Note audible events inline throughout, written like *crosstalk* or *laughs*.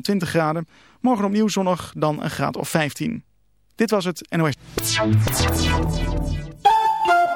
20 graden. Morgen opnieuw zonnig, dan een graad of 15. Dit was het NOS.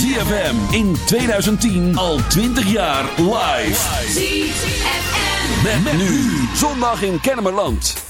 ZFM in 2010 al 20 jaar live. ZFM. Met, met nu. Zondag in Kennemerland.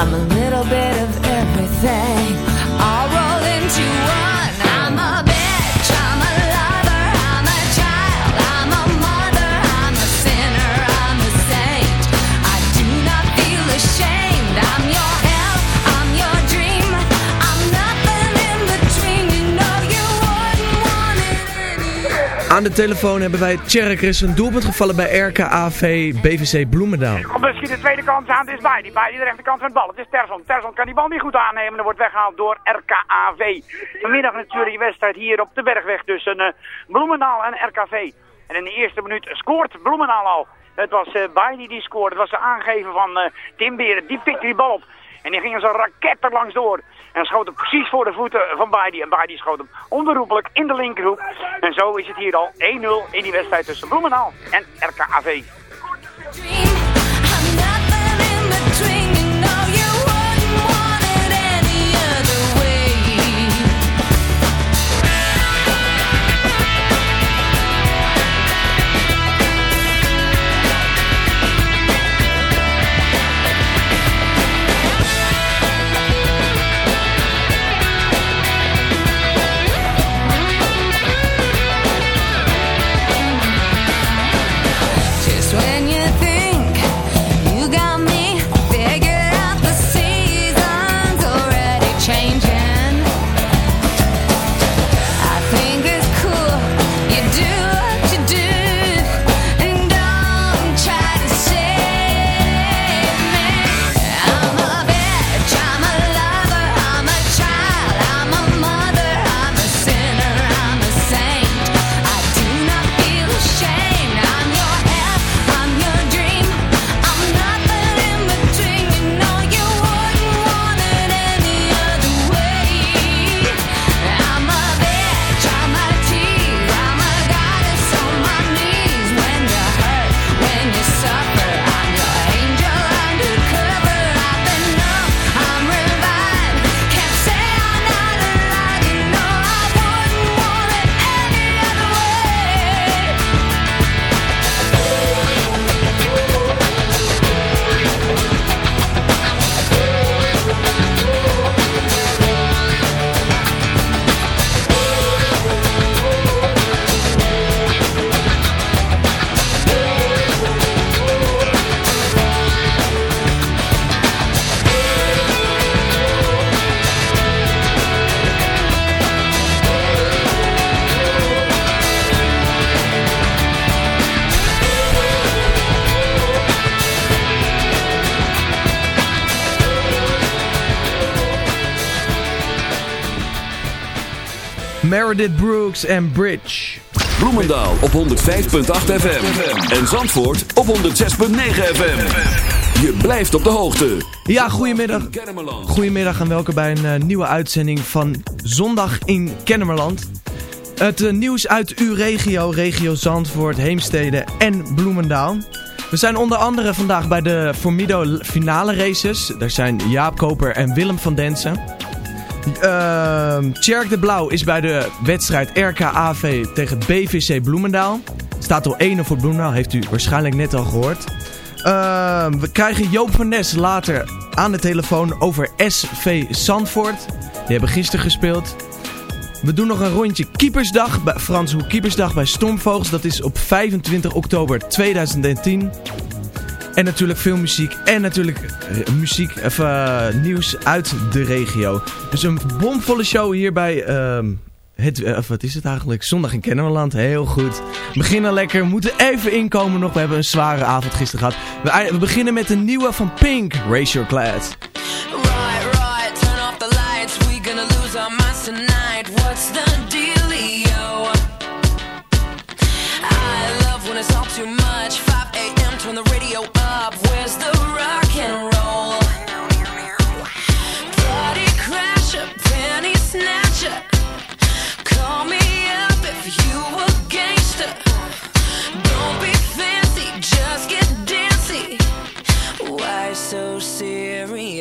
I'm a little bit of everything. I'll roll into one. I'm a Aan de telefoon hebben wij Tjerk. Er een doelpunt gevallen bij RKAV BVC Bloemendaal. Komt misschien de tweede kans aan. Het is bij die bij de rechterkant van het bal. Het is Terson. Terson kan die bal niet goed aannemen. Er wordt weggehaald door RKAV. Vanmiddag natuurlijk die wedstrijd hier op de Bergweg tussen eh, Bloemendaal en RKV. En in de eerste minuut scoort Bloemendaal al. Het was uh, Baidi die scoorde. Het was de aangeven van eh, Tim Beren. Die pikte die bal op. En die ging als een raket er langs door. En schoot hem precies voor de voeten van Baidi. En Baidi schoot hem onherroepelijk in de linkerhoek. En zo is het hier al 1-0 in die wedstrijd tussen Bloemendaal en RKAV. Meredith Brooks en Bridge. Bloemendaal op 105.8 FM. En Zandvoort op 106.9 FM. Je blijft op de hoogte. Ja, goedemiddag. Goedemiddag en welkom bij een eh, nieuwe uitzending van Zondag in Kennemerland. Het eh, nieuws uit uw regio, regio Zandvoort, Heemstede en Bloemendaal. We zijn onder andere vandaag bij de Formido finale races. Daar zijn Jaap Koper en Willem van Densen. Ehm Tjerk de Blauw is bij de wedstrijd RKAV tegen BVC Bloemendaal. Staat al 1 voor Bloemendaal, heeft u waarschijnlijk net al gehoord. Ehm, we krijgen Joop van Nes later aan de telefoon over SV Zandvoort. Die hebben gisteren gespeeld. We doen nog een rondje Keepersdag, bij Frans Hoek Keepersdag bij Stormvogels. Dat is op 25 oktober 2010. En natuurlijk veel muziek en natuurlijk eh, muziek, of, eh, nieuws uit de regio. Dus een bomvolle show hier bij, ehm, het, eh, wat is het eigenlijk? Zondag in Kennemerland. Heel goed. We beginnen lekker. We moeten even inkomen nog. We hebben een zware avond gisteren gehad. We, beginnen met een nieuwe van Pink, Race Your Clad.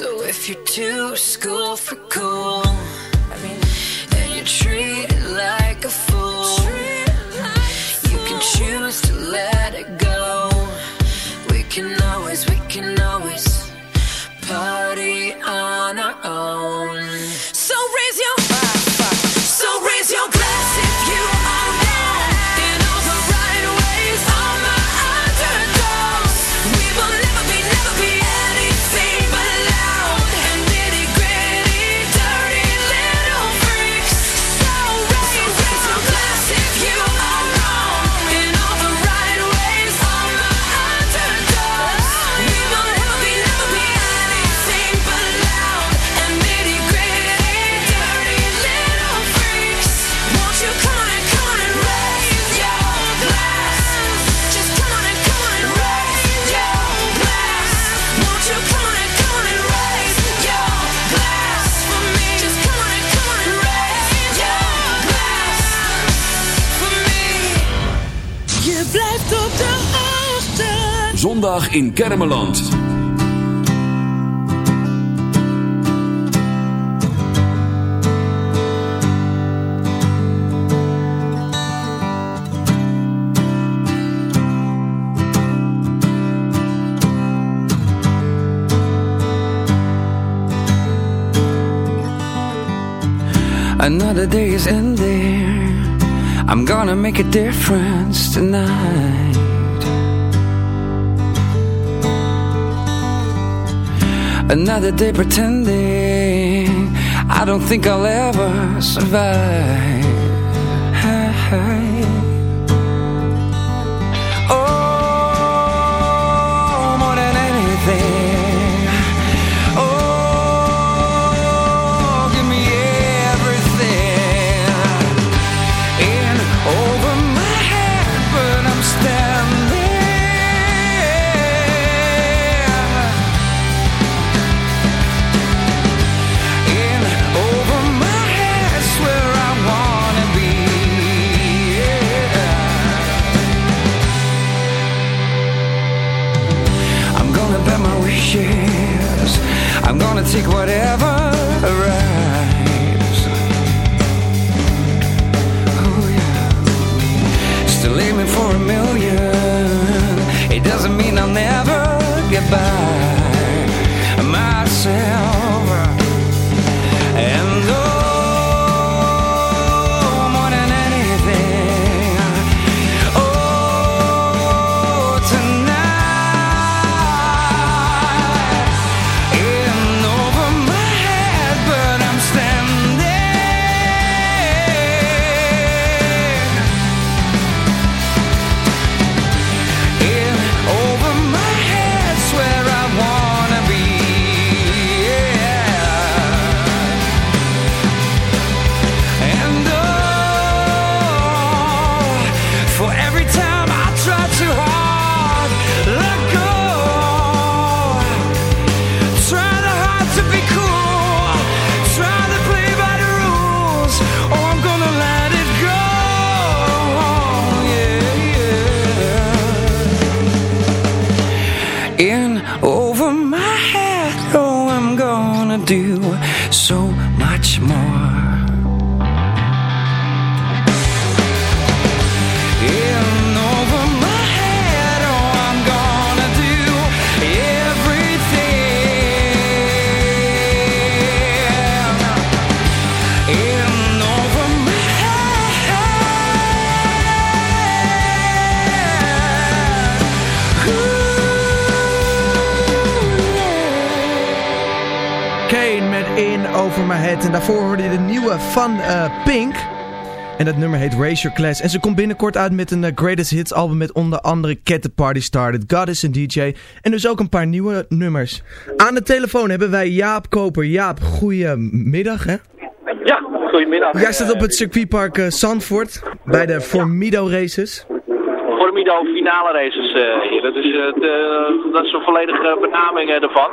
So if you're too school for cool, I mean, and you treat it like a fool, you can choose to let it go. We can always, we can always party on our own. So raise your In Kennemerland. Another day is ending. I'm gonna make a difference tonight. Another day pretending. I don't think I'll ever survive. Take whatever arrives. Oh yeah. Still aiming for a million. It doesn't mean I'll never get by Pink. En dat nummer heet Raise Your Class. En ze komt binnenkort uit met een eh, Greatest Hits album met onder andere Cat the Party Started, God is een DJ. En dus ook een paar nieuwe nummers. Aan de telefoon hebben wij Jaap Koper. Jaap, goedemiddag hè? Ja, goedemiddag. Jij staat op het circuitpark eh, Zandvoort bij de Formido Races. Formido finale races eh, hier. Dat is, het, eh, dat is een volledige benaming eh, ervan.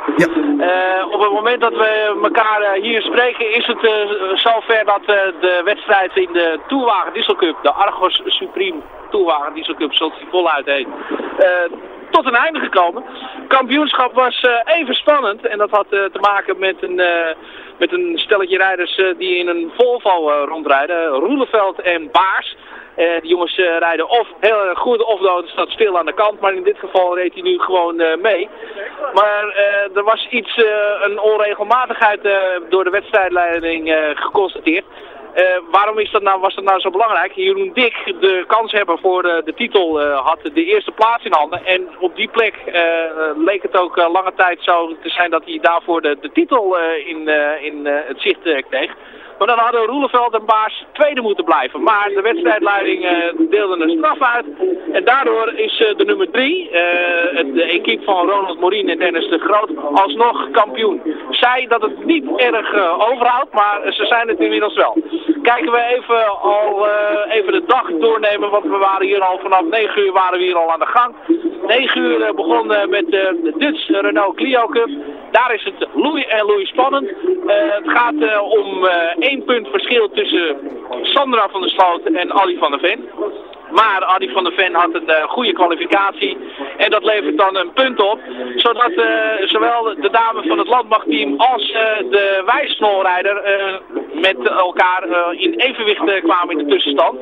Eh, op het moment dat we elkaar eh, hier spreken is het eh, zover dat eh, de wedstrijd in de Tourwagen Diesel Cup, de Argos Supreme Tourwagen Diesel Cup, zoals die voluit heet, eh, tot een einde gekomen. Kampioenschap was eh, even spannend en dat had eh, te maken met een, eh, met een stelletje rijders eh, die in een Volvo eh, rondrijden, Roeleveld en Baars. Eh, die jongens eh, rijden of heel erg goed of de staat stil aan de kant. Maar in dit geval reed hij nu gewoon eh, mee. Maar er was iets, een onregelmatigheid door de wedstrijdleiding geconstateerd. Waarom is dat nou, was dat nou zo belangrijk? Jeroen Dik, de kanshebber voor de, titel, had de eerste plaats in handen. En op die plek leek het ook lange tijd zo te zijn dat hij daarvoor de, de titel in, in het zicht kreeg. Maar dan hadden Roeleveld en Baars tweede moeten blijven. Maar de wedstrijdleiding eh, deelde een straf uit. En daardoor is eh, de nummer drie, eh, de equipe van Ronald Morien en Dennis de Groot, alsnog kampioen. Zij dat het niet erg overhoudt, maar ze zijn het inmiddels wel. Kijken we even, al, even de dag doornemen, want we waren hier al vanaf 9 uur waren we hier al aan de gang. 9 uur begon eh, met de Dutch Renault Clio Cup. Daar is het Louis en Louis spannend. Het gaat om één punt verschil tussen Sandra van der Sloot en Ali van der Ven. Maar Adi van der Ven had een eh, goede kwalificatie. En dat levert dan een punt op. Zodat eh, zowel de dame van het landmachtteam als eh, de wijsnolrijder met elkaar in evenwicht kwamen in de tussenstand.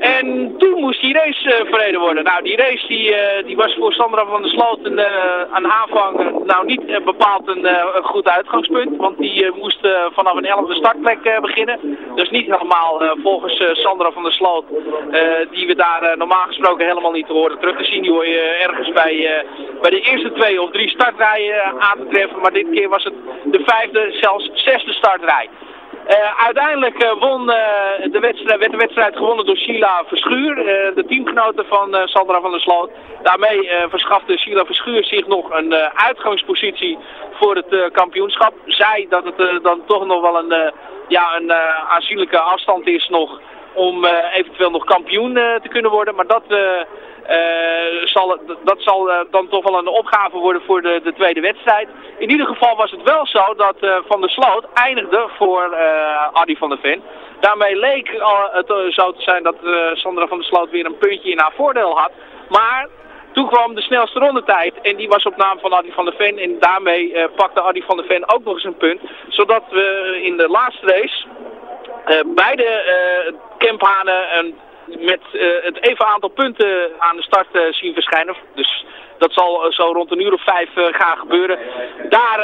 En toen moest die race verreden worden. Nou, die race die, die was voor Sandra van der Sloot een, aan aanvang nou niet bepaald een, goed uitgangspunt. Want die moest vanaf een 11e startplek beginnen. Dus niet helemaal volgens Sandra van der Sloot, die daar eh, normaal gesproken helemaal niet te horen terug te zien. Die hoor je eh, ergens bij, eh, bij de eerste twee of drie startrijen aan te treffen. Maar dit keer was het de vijfde, zelfs zesde startrij. Uiteindelijk won, de wedstrijd, werd de wedstrijd gewonnen door Sheila Verschuur, de teamgenote van Sandra van der Sloot. Daarmee verschafte Sheila Verschuur zich nog een uitgangspositie voor het kampioenschap. Zij dat het dan toch nog wel een, ja, een aanzienlijke afstand is nog om eventueel nog kampioen te kunnen worden. Maar dat uh, zal, dat zal dan toch wel een opgave worden voor de, de, tweede wedstrijd. In ieder geval was het wel zo dat Van der Sloot eindigde voor Adi van der Ven. Daarmee leek het zo te zijn dat Sandra van der Sloot weer een puntje in haar voordeel had. Maar toen kwam de snelste rondetijd en die was op naam van Adi van der Ven. En daarmee pakte Adi van der Ven ook nog eens een punt. Zodat we in de laatste race beide Kemphanen een met uh, het even aantal punten aan de start zien verschijnen. Dus dat zal uh, zo rond een uur of vijf gaan gebeuren. Daar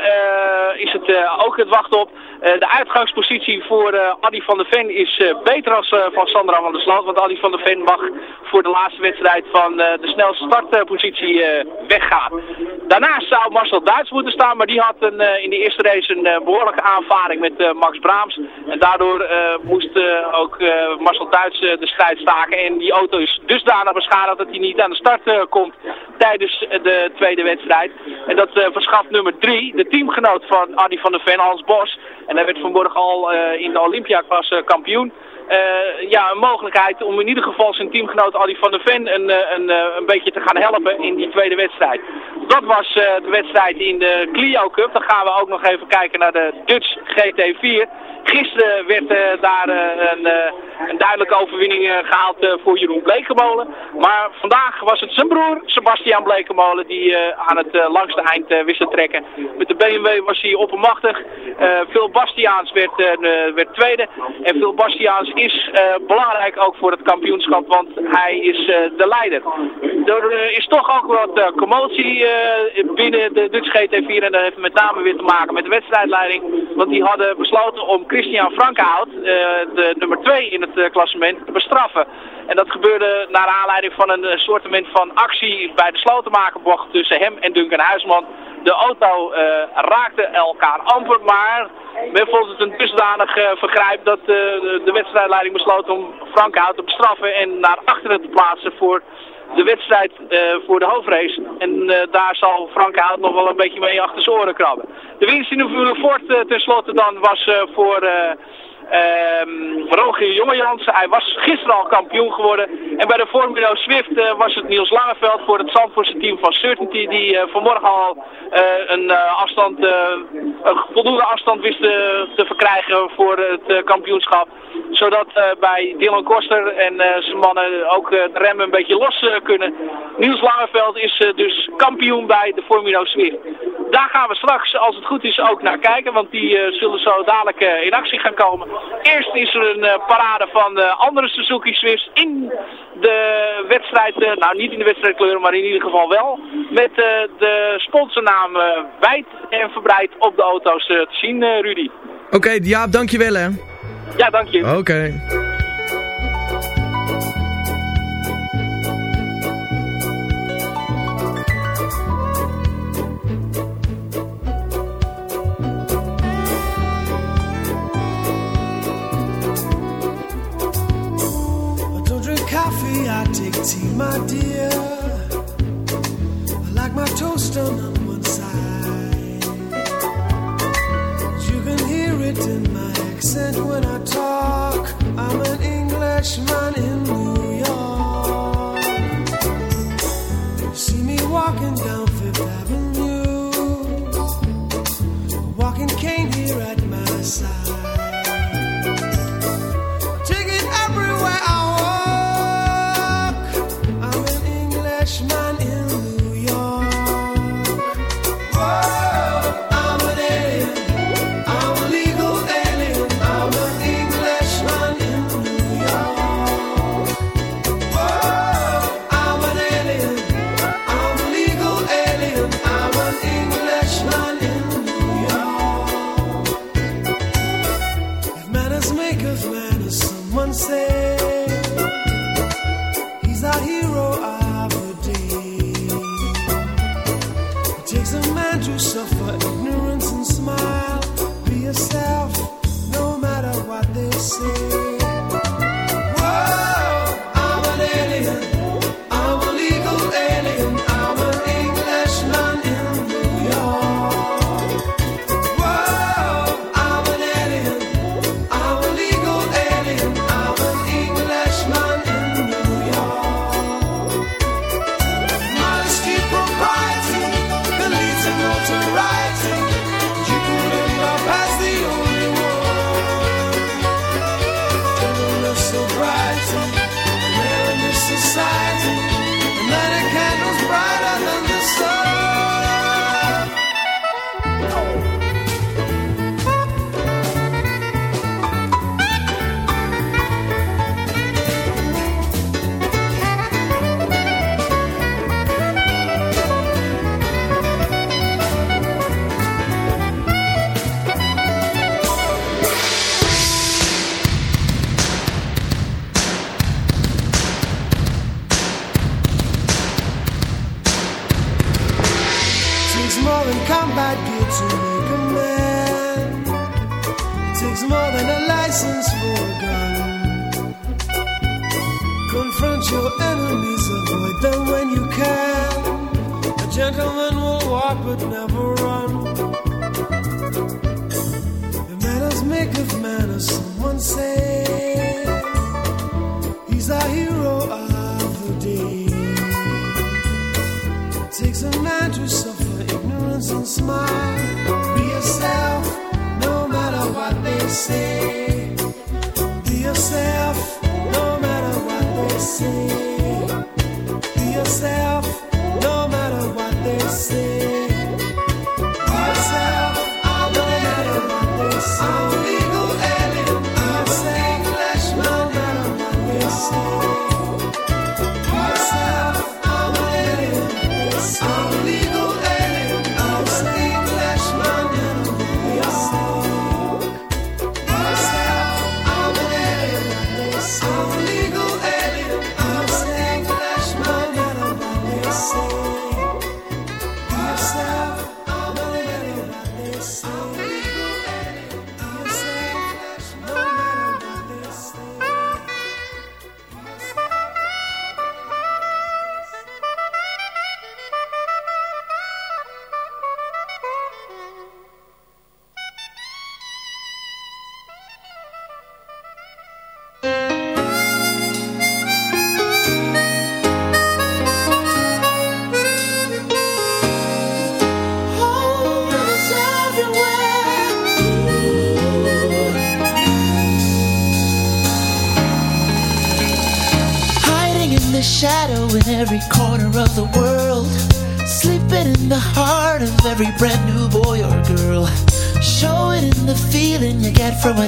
is het ook het wachten op. de uitgangspositie voor Adi van der Ven is beter als van Sandra van der Sloot. Want Adi van der Ven mag voor de laatste wedstrijd van de snelste startpositie weggaan. Daarnaast zou Marcel Duits moeten staan. Maar die had een, in de eerste race een behoorlijke aanvaring met Max Braams. En daardoor moest ook Marcel Duits de strijd staken. En die auto is dusdanig beschadigd dat hij niet aan de start komt tijdens de tweede wedstrijd. En dat uh, verschaft nummer 3, de teamgenoot van Adi van der Ven, Hans Bos. En hij werd vanmorgen al uh, in de Olympiaklasse kampioen. Uh, ja, een mogelijkheid om in ieder geval zijn teamgenoot Adi van der Ven een, een, een beetje te gaan helpen in die tweede wedstrijd. Dat was de wedstrijd in de Clio Cup. Dan gaan we ook nog even kijken naar de Dutch GT4. Gisteren werd uh, daar een, een, duidelijke overwinning gehaald voor Jeroen Blekemolen. Maar vandaag was het zijn broer, Sebastian Blekemolen, die aan het langste eind wist te trekken. Met de BMW was hij oppermachtig. Phil Bastiaans werd, werd tweede. En Phil Bastiaans is belangrijk ook voor het kampioenschap, want hij is de leider. Er is toch ook wat commotie binnen de Dutch GT4 en dat heeft met name weer te maken met de wedstrijdleiding. Want die hadden besloten om Christian Frankhout, de nummer 2 in het klassement, te bestraffen. En dat gebeurde naar aanleiding van een soortement van actie bij de slotenmakerbocht tussen hem en Duncan Huisman. De auto raakte elkaar amper, maar men vond het een dusdanig vergrijp dat de, wedstrijdleiding besloot om Frankhout te bestraffen en naar achteren te plaatsen voor de wedstrijd uh, voor de hoofdrace. En daar zal Frankhout nog wel een beetje mee achter zijn oren krabben. De winst in de Ford tenslotte dan was voor Um, Rogier Jongejans, hij was gisteren al kampioen geworden. En bij de Formula Swift uh, was het Niels Langeveld voor het Zandvoortse team van Certainty. Die uh, vanmorgen al uh, een afstand, een voldoende afstand wist te verkrijgen voor het kampioenschap. Zodat bij Dylan Koster en zijn mannen ook de remmen een beetje los kunnen. Niels Langeveld is dus kampioen bij de Formula Swift. Daar gaan we straks, als het goed is, ook naar kijken. Want die zullen zo dadelijk in actie gaan komen. Eerst is er een uh, parade van uh, andere Suzuki Swifts in de wedstrijd, uh, nou niet in de wedstrijdkleuren, maar in ieder geval wel. Met de sponsornaam wijd en verbreid op de auto's te zien, Rudy. Oké, okay, Jaap, dankjewel hè. Ja, dank je. Oké. Tea, my dear. I like my toast on one side. You can hear it in my accent when I talk. I'm an Englishman in New York. You see me walking down from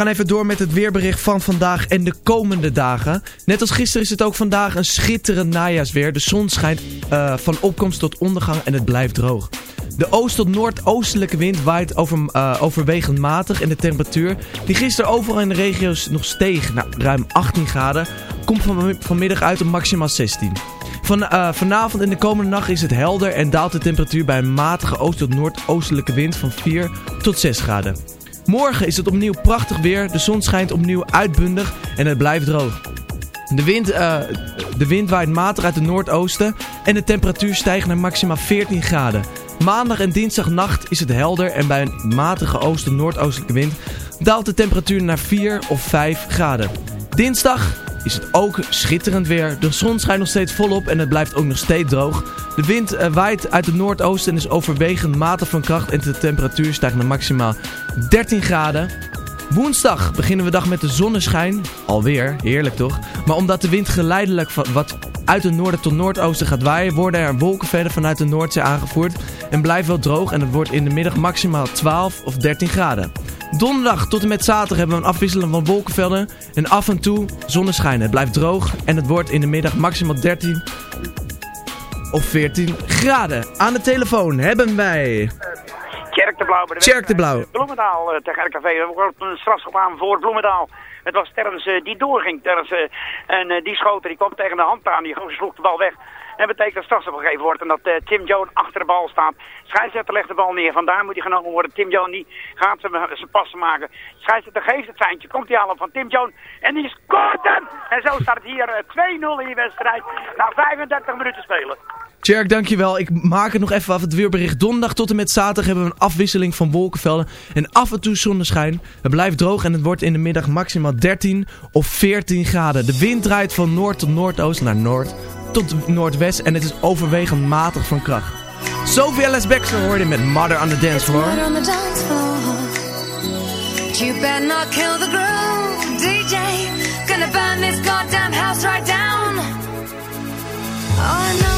Gaan even door met het weerbericht van vandaag en de komende dagen. Net als gisteren is het ook vandaag een schitterend najaarsweer. De zon schijnt eh, van opkomst tot ondergang en het blijft droog. De oost- tot noordoostelijke wind waait over, eh, overwegend matig en de temperatuur, die gisteren overal in de regio's nog steeg naar ruim 18 graden, komt van, vanmiddag uit op maximaal 16. Van, eh, vanavond en de komende nacht is het helder en daalt de temperatuur bij een matige oost- tot noordoostelijke wind van 4 tot 6 graden. Morgen is het opnieuw prachtig weer, de zon schijnt opnieuw uitbundig en het blijft droog. De wind, eh, de wind waait matig uit het noordoosten en de temperatuur stijgt naar maximaal 14 graden. Maandag en dinsdagnacht is het helder en bij een matige oosten-noordoostelijke wind daalt de temperatuur naar 4 of 5 graden. Dinsdag is het ook schitterend weer. De zon schijnt nog steeds volop en het blijft ook nog steeds droog. De wind eh, waait uit het noordoosten en is overwegend matig van kracht en de temperatuur stijgt naar maximaal 13 graden. Woensdag beginnen we dag met de zonneschijn. Alweer, heerlijk toch? Maar omdat de wind geleidelijk wat uit het noorden tot noordoosten gaat waaien, worden er wolken verder vanuit de Noordzee aangevoerd en blijft wel droog en het wordt in de middag maximaal 12 of 13 graden. Donderdag tot en met zaterdag hebben we een afwisseling van wolkenvelden en af en toe zonneschijn. Het blijft droog en het wordt in de middag maximaal 13 of 14 graden. Aan de telefoon hebben wij... Tjerk de Blauw bij de Tjerk de Blauw. Bloemendaal eh, tegen RKV. Er wordt een strafschop aan voor Bloemendaal. Het was Terrens eh, die doorging. Terrens, eh, en die schoten, die kwam tegen de hand aan. Die sloeg de bal weg. Dat betekent dat strafschop gegeven wordt. En dat eh, Tim Jones achter de bal staat. Scheidsrechter legt de bal neer. Vandaar moet hij genomen worden. Tim Jones die gaat zijn, zijn passen maken. Scheidsrechter geeft het seintje. Komt hij aan van Tim Jones. En die scoort hem. En zo staat het hier eh, 2-0 in die wedstrijd. Na 35 minuten spelen. Tjerk, dankjewel. Ik maak het nog even af. Het weerbericht donderdag tot en met zaterdag hebben we een afwisseling van wolkenvelden. En af en toe zonneschijn. Het blijft droog en het wordt in de middag maximaal 13 of 14 graden. De wind draait van noord tot noordoost naar noord tot noordwest. En het is overwegend matig van kracht. Sophie Ellis Baxter hoorde met Mother on the Dance Floor. On the dance floor. You better not kill the groove, DJ. Gonna burn this goddamn house right down. Oh, I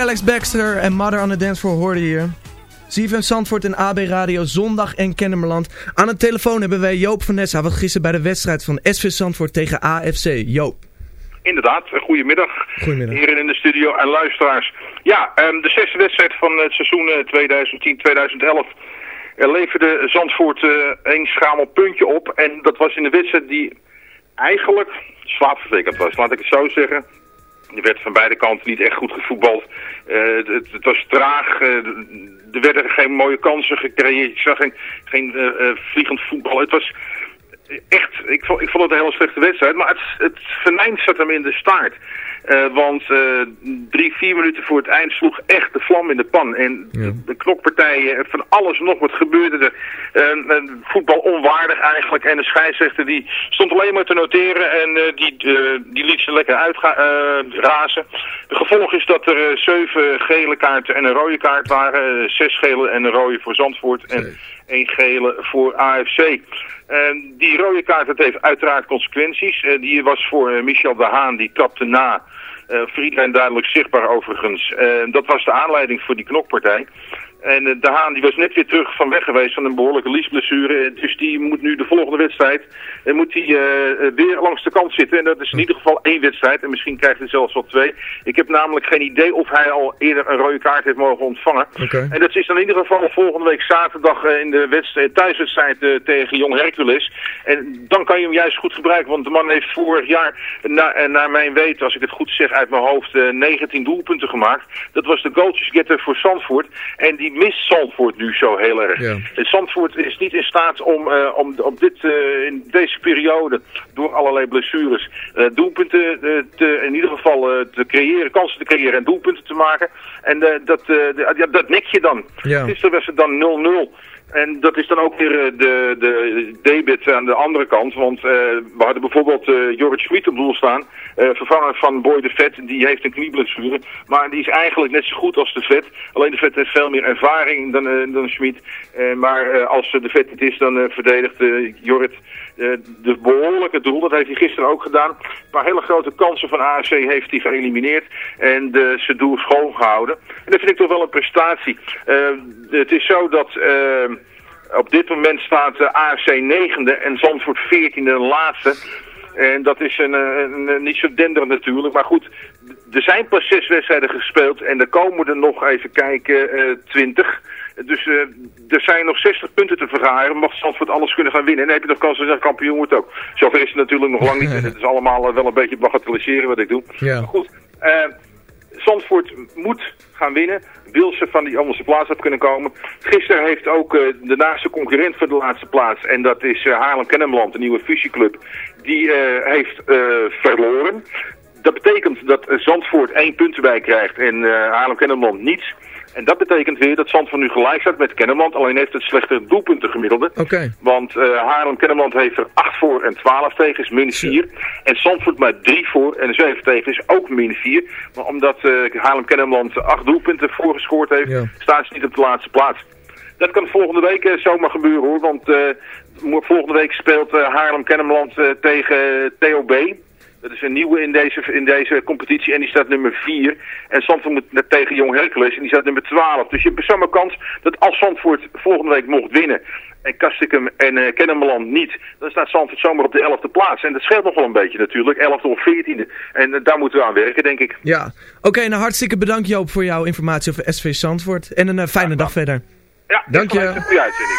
Alex Baxter en Mother on the Dance Floor hoorde je hier. CFM Zandvoort en AB Radio Zondag en Kennemerland. Aan de telefoon hebben wij Joop van Nessa. Wat gisteren bij de wedstrijd van SV Zandvoort tegen AFC. Joop. Inderdaad, goedemiddag. Goedemiddag. Heren in de studio en luisteraars. Ja, ehm, de zesde wedstrijd van het seizoen eh, 2010-2011 Er leverde Zandvoort eh, één schamel puntje op. En dat was in de wedstrijd die eigenlijk zwaar was, laat ik het zo zeggen. Er werd van beide kanten niet echt goed gevoetbald. Eh, het, het, was traag. eh, er werden geen mooie kansen gecreëerd. Ik zag geen, geen eh, vliegend voetbal. Het was echt, ik vond, ik vond het een hele slechte wedstrijd, maar het, het venijn zat hem in de staart. Eh, want eh, drie, vier minuten voor het eind sloeg echt de vlam in de pan. En de, de knokpartijen, van alles nog wat gebeurde er. Uh, voetbal onwaardig eigenlijk. En de scheidsrechter die stond alleen maar te noteren en die, die liet ze lekker uitrazen. De gevolg is dat er zeven gele kaarten en een rode kaart waren. zes gele en een rode voor Zandvoort en één gele voor AFC. die rode kaart dat heeft uiteraard consequenties. die was voor Michel de Haan, die trapte na uh, voor iedereen duidelijk zichtbaar overigens. Uh, dat was de aanleiding voor die knokpartij. En uh, De Haan die was net weer terug van weg geweest van een behoorlijke liesblessure. Dus die moet nu de volgende wedstrijd en moet die, weer langs de kant zitten. En dat is in ieder geval één wedstrijd. En misschien krijgt hij zelfs wel twee. Ik heb namelijk geen idee of hij al eerder een rode kaart heeft mogen ontvangen. Okay. En dat is dan in ieder geval volgende week zaterdag in de wedstrijd, thuiswedstrijd tegen Jong Hercules. En dan kan je hem juist goed gebruiken. Want de man heeft vorig jaar, na, naar mijn weten, als ik het goed zeg uit mijn hoofd, 19 doelpunten gemaakt. Dat was de goaltjesgetter voor Zandvoort. En die mist Zandvoort nu zo heel erg. Ja. Zandvoort is niet in staat om, uh, om op dit, uh, in deze periode, door allerlei blessures, uh, doelpunten te, in ieder geval te creëren, kansen te creëren en doelpunten te maken. En dat, ja, dat nek je dan. Ja. Gisteren was het dan 0-0. En dat is dan ook weer de, de debit aan de andere kant. Want uh, we hadden bijvoorbeeld uh, Jorrit Schmid op doel staan. Uh, vervanger van Boy de Vet. Die heeft een knieblessure. Maar die is eigenlijk net zo goed als de Vet. Alleen de Vet heeft veel meer ervaring dan, dan Schmid. maar als de Vet het is, dan verdedigt Jorrit de behoorlijke doel. Dat heeft hij gisteren ook gedaan. Een paar hele grote kansen van AFC heeft hij geëlimineerd. En zijn doel schoongehouden. En dat vind ik toch wel een prestatie. het is zo dat... Op dit moment staat AFC negende en Zandvoort 14e de laatste. En dat is een, een, niet zo denderend natuurlijk. Maar goed, er zijn pas zes wedstrijden gespeeld. En er komen er nog, even kijken, uh, 20. Dus uh, er zijn nog 60 punten te vergaren. Mag Zandvoort alles kunnen gaan winnen. En dan heb je nog kans dat je kampioen wordt ook. Zover is het natuurlijk nog lang niet. En het is allemaal uh, wel een beetje bagatelliseren wat ik doe. Ja. Maar goed, uh, Zandvoort moet gaan winnen. Wil ze van die onderste plaats op kunnen komen. Gisteren heeft ook uh, de naaste concurrent voor de laatste plaats. En dat is Haarlem-Kennemerland, de nieuwe fusieclub. Die heeft verloren. Dat betekent dat Zandvoort één punt erbij krijgt en Haarlem-Kennemerland niets. En dat betekent weer dat Zandvoort nu gelijk staat met Kennemerland. Alleen heeft het slechte doelpunten gemiddelde. Okay. Want uh, Haarlem-Kennemerland heeft er 8 voor en 12 tegen, is min 4. En Zandvoort maar 3 voor en 7 tegen is ook min 4. Maar omdat uh, Haarlem-Kennemerland 8 doelpunten voorgescoord heeft, ja. staat ze niet op de laatste plaats. Dat kan volgende week uh, zomaar gebeuren hoor. Want volgende week speelt Haarlem-Kennemerland tegen TOB. Dat is een nieuwe in deze, in deze competitie en die staat nummer 4. En Zandvoort moet net tegen Jong Hercules en die staat nummer 12. Dus je hebt zomaar kans dat als Zandvoort volgende week mocht winnen en Kastikum en uh, Kennemerland niet, dan staat Zandvoort zomaar op de 11e plaats. En dat scheelt nog wel een beetje natuurlijk, 11e of 14e. En uh, daar moeten we aan werken, denk ik. Ja, oké, okay, nou hartstikke bedankt Joop voor jouw informatie over SV Zandvoort. En een uh, fijne ja, dag verder. Ja, dank je. Een goede uitzending.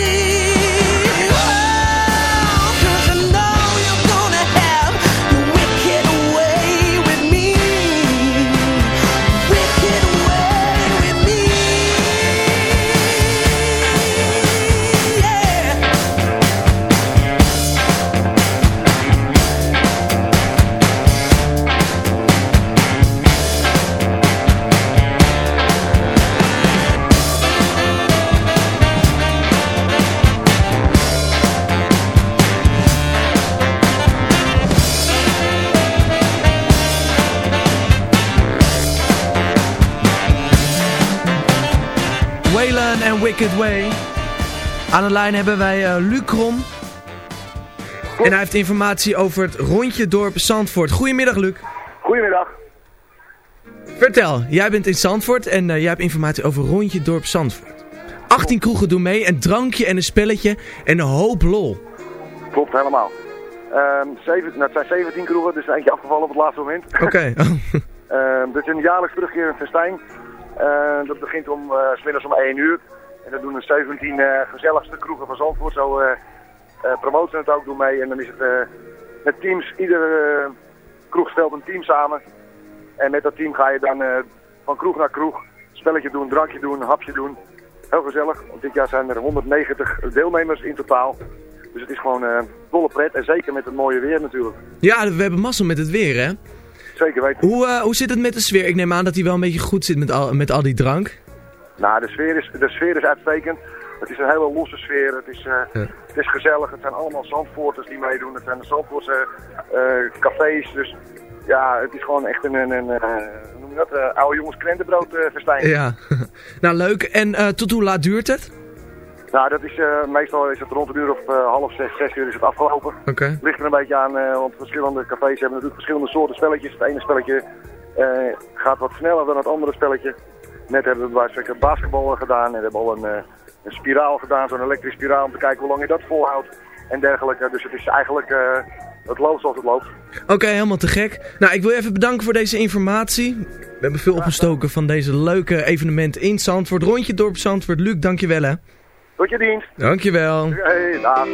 Wicked Way. Aan de lijn hebben wij eh Luc Krom. En hij heeft informatie over het rondje dorp Zandvoort. Goedemiddag Luc. Goedemiddag. Vertel, jij bent in Zandvoort en eh, jij hebt informatie over rondje dorp Zandvoort. 18 kroegen doen mee, een drankje en een spelletje en een hoop lol. Klopt helemaal. Ehm zeven, nou, het zijn 17 kroegen, dus er is eentje afgevallen op het laatste moment. Oké. *laughs* Ehm dit is een jaarlijks terugkerend festijn. Ehm, dat begint om, 's middags om 1 uur. En dat doen de 17 eh, gezelligste kroegen van Zandvoort. Zo eh eh, promoten het ook, doen mee. En dan is het met teams, iedere kroeg stelt een team samen. En met dat team ga je dan van kroeg naar kroeg spelletje doen, drankje doen, hapje doen. Heel gezellig, want dit jaar zijn er 190 deelnemers in totaal. Dus het is gewoon dolle pret en zeker met het mooie weer natuurlijk. Ja, we hebben mazzel met het weer hè. Zeker weten. Hoe, hoe zit het met de sfeer? Ik neem aan dat hij wel een beetje goed zit met al, met al die drank. Nou, de sfeer is, de sfeer is uitstekend. Het is een hele losse sfeer. Het is, eh, het is gezellig. Het zijn allemaal Zandvoorters die meedoen. Het zijn de Zandvoortse eh, cafés. Dus ja, het is gewoon echt een, een, een eh, hoe noem je dat, eh, oude jongens krentenbrood festijn. Ja. *laughs* nou leuk. En tot hoe laat duurt het? Nou, dat is, meestal is het rond een uur of half zes, zes uur is het afgelopen. Oké. Ligt er een beetje aan, want verschillende cafés hebben natuurlijk verschillende soorten spelletjes. Het ene spelletje gaat wat sneller dan het andere spelletje. Net hebben we bij spreken basketbal gedaan en we hebben al een, eh, een spiraal gedaan, zo'n elektrische spiraal, om te kijken hoe lang je dat volhoudt en dergelijke. Dus het is eigenlijk, eh, het loopt zoals het loopt. Oké, helemaal te gek. Nou, ik wil je even bedanken voor deze informatie. We hebben veel opgestoken van deze leuke evenementen in Zandvoort. Rondje dorp Zandvoort. Luc, dankjewel hè. Tot je dienst. Dankjewel. Hey, dag.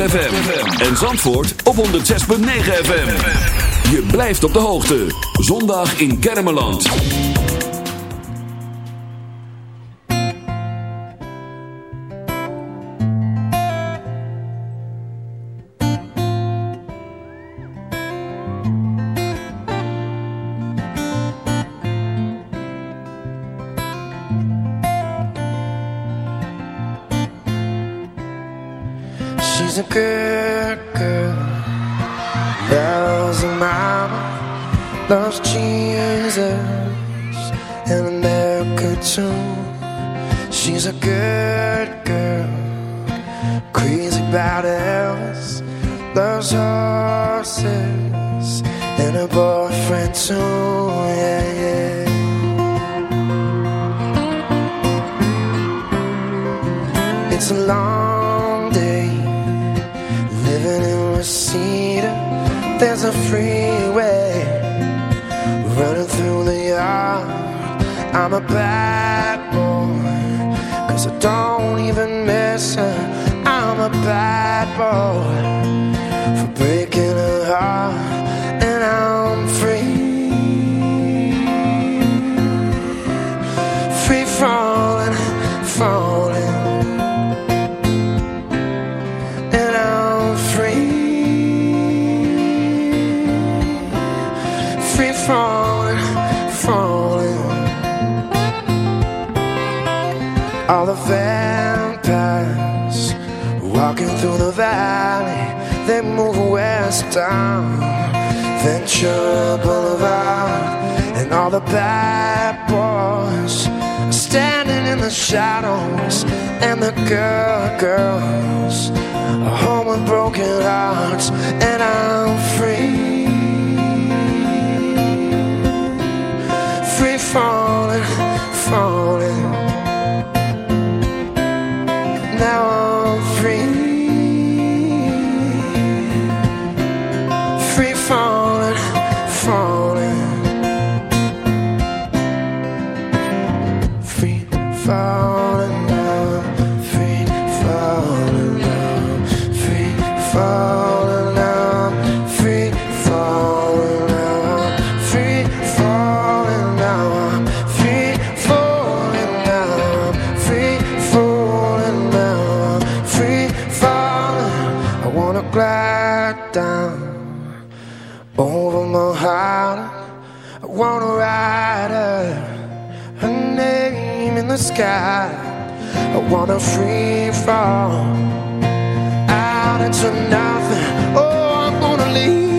En Zandvoort op 106.9 FM. Je blijft op de hoogte. Zondag in Kermeland. And her boyfriend too. Yeah, yeah. It's a long day living in Reseda. There's a freeway running through the yard. I'm a bad boy, cause I don't even miss her. I'm a bad boy for breaking her heart, through the valley, they move west down Ventura Boulevard, and all the bad boys standing in the shadows, and the girl girls are home with broken hearts, and I'm free, free falling, falling. Now I'm glide down over my heart. I wanna ride her, her name in the sky. I wanna free fall out into nothing. Oh, I'm gonna leave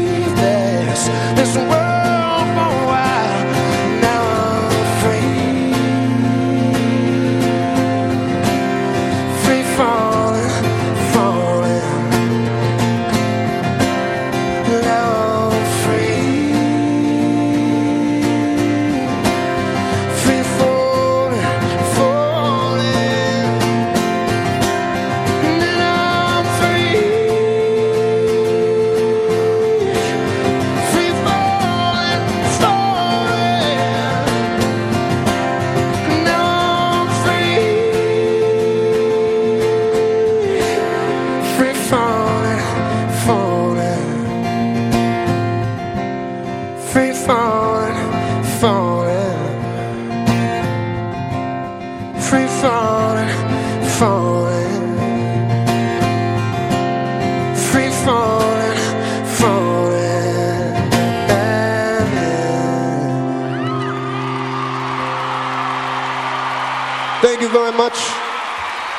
very much.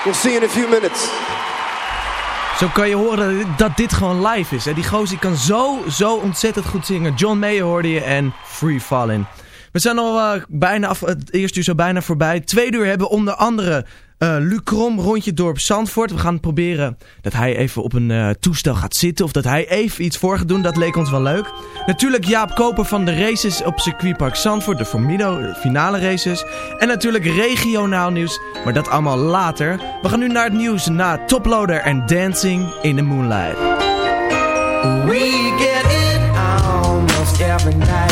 We'll see in a few minutes. Zo kan je horen dat dit, gewoon live is. Hè? Die gozer kan zo, zo ontzettend goed zingen. John Mayer hoorde je en Free Falling. We zijn al eh, bijna af, het eerste uur zo bijna voorbij. Tweede uur hebben onder andere eh Luc Krom, rondje dorp Zandvoort. We gaan proberen dat hij even op een eh, toestel gaat zitten. Of dat hij even iets voor gaat doen. Dat leek ons wel leuk. Natuurlijk Jaap Koper van de races op circuitpark Zandvoort. De Formido de finale races. En natuurlijk regionaal nieuws. Maar dat allemaal later. We gaan nu naar het nieuws na Toploader en Dancing in the Moonlight. We get it almost every night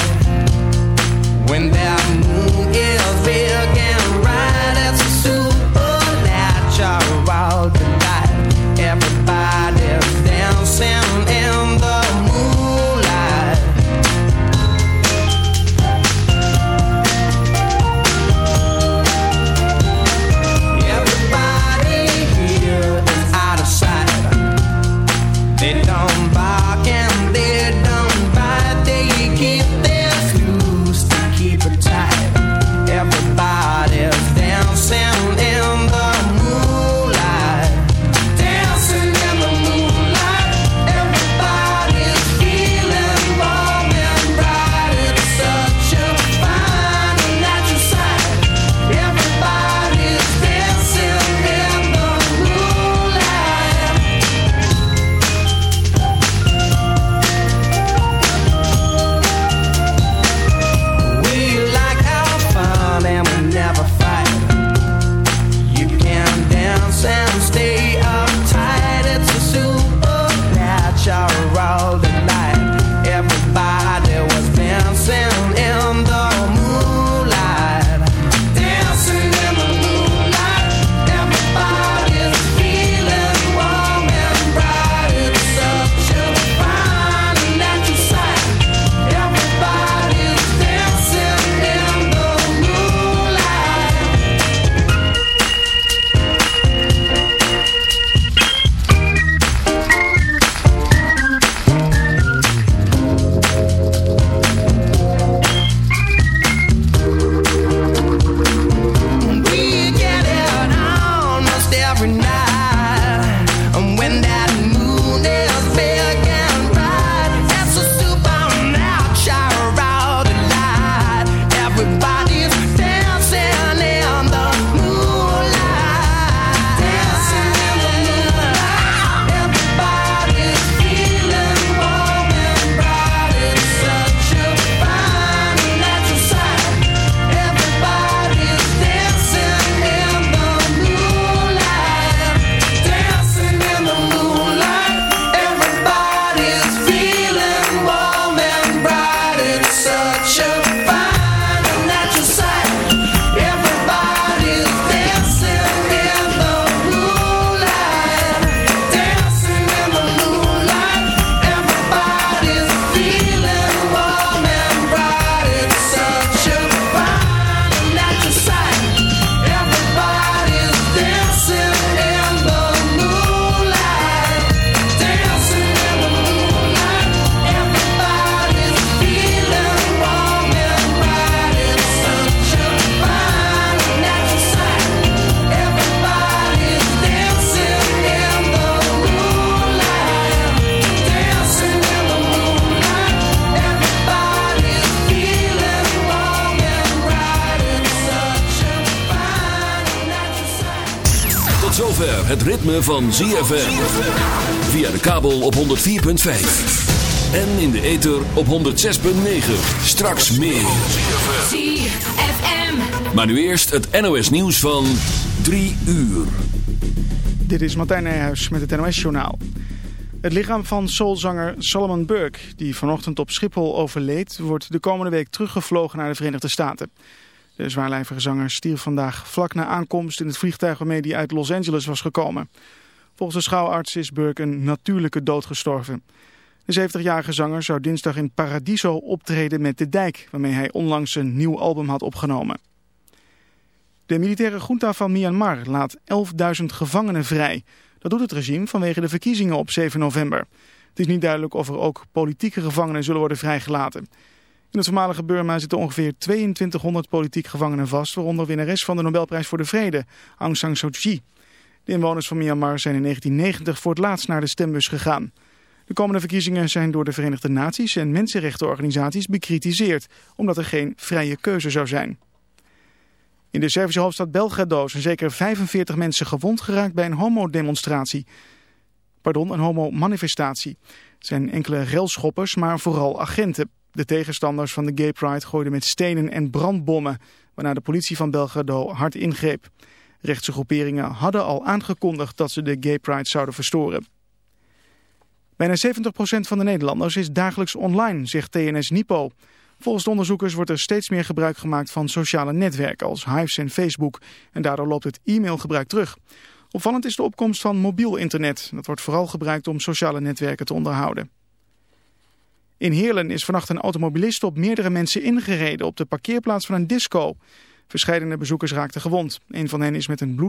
ritme van ZFM. Via de kabel op 104.5. En in de ether op 106.9. Straks meer. ZFM. Maar nu eerst het NOS nieuws van 3 uur. Dit is Martijn Nijhuis met het NOS-journaal. Het lichaam van soulzanger Solomon Burke, die vanochtend op Schiphol overleed... wordt de komende week teruggevlogen naar de Verenigde Staten. De zwaarlijvige zanger stierf vandaag vlak na aankomst in het vliegtuig waarmee hij uit Los Angeles was gekomen. Volgens de schouwarts is Burke een natuurlijke dood gestorven. De 70-jarige zanger zou dinsdag in Paradiso optreden met De Dijk, waarmee hij onlangs een nieuw album had opgenomen. De militaire junta van Myanmar laat 11.000 gevangenen vrij. Dat doet het regime vanwege de verkiezingen op 7 november. Het is niet duidelijk of er ook politieke gevangenen zullen worden vrijgelaten. In het voormalige Burma zitten ongeveer 2200 politiek gevangenen vast, waaronder winnares van de Nobelprijs voor de Vrede, Aung San Suu Kyi. De inwoners van Myanmar zijn in 1990 voor het laatst naar de stembus gegaan. De komende verkiezingen zijn door de Verenigde Naties en mensenrechtenorganisaties bekritiseerd, omdat er geen vrije keuze zou zijn. In de Servische hoofdstad Belgrado zijn zeker 45 mensen gewond geraakt bij een homodemonstratie. Pardon, een homomanifestatie. Het zijn enkele relschoppers, maar vooral agenten. De tegenstanders van de Gay Pride gooiden met stenen en brandbommen, waarna de politie van Belgrado hard ingreep. Rechtse groeperingen hadden al aangekondigd dat ze de Gay Pride zouden verstoren. Bijna 70% van de Nederlanders is dagelijks online, zegt TNS Nipo. Volgens de onderzoekers wordt er steeds meer gebruik gemaakt van sociale netwerken als Hives en Facebook. En daardoor loopt het e-mailgebruik terug. Opvallend is de opkomst van mobiel internet. Dat wordt vooral gebruikt om sociale netwerken te onderhouden. In Heerlen is vannacht een automobilist op meerdere mensen ingereden op de parkeerplaats van een disco. Verscheidene bezoekers raakten gewond. Een van hen is met een bloed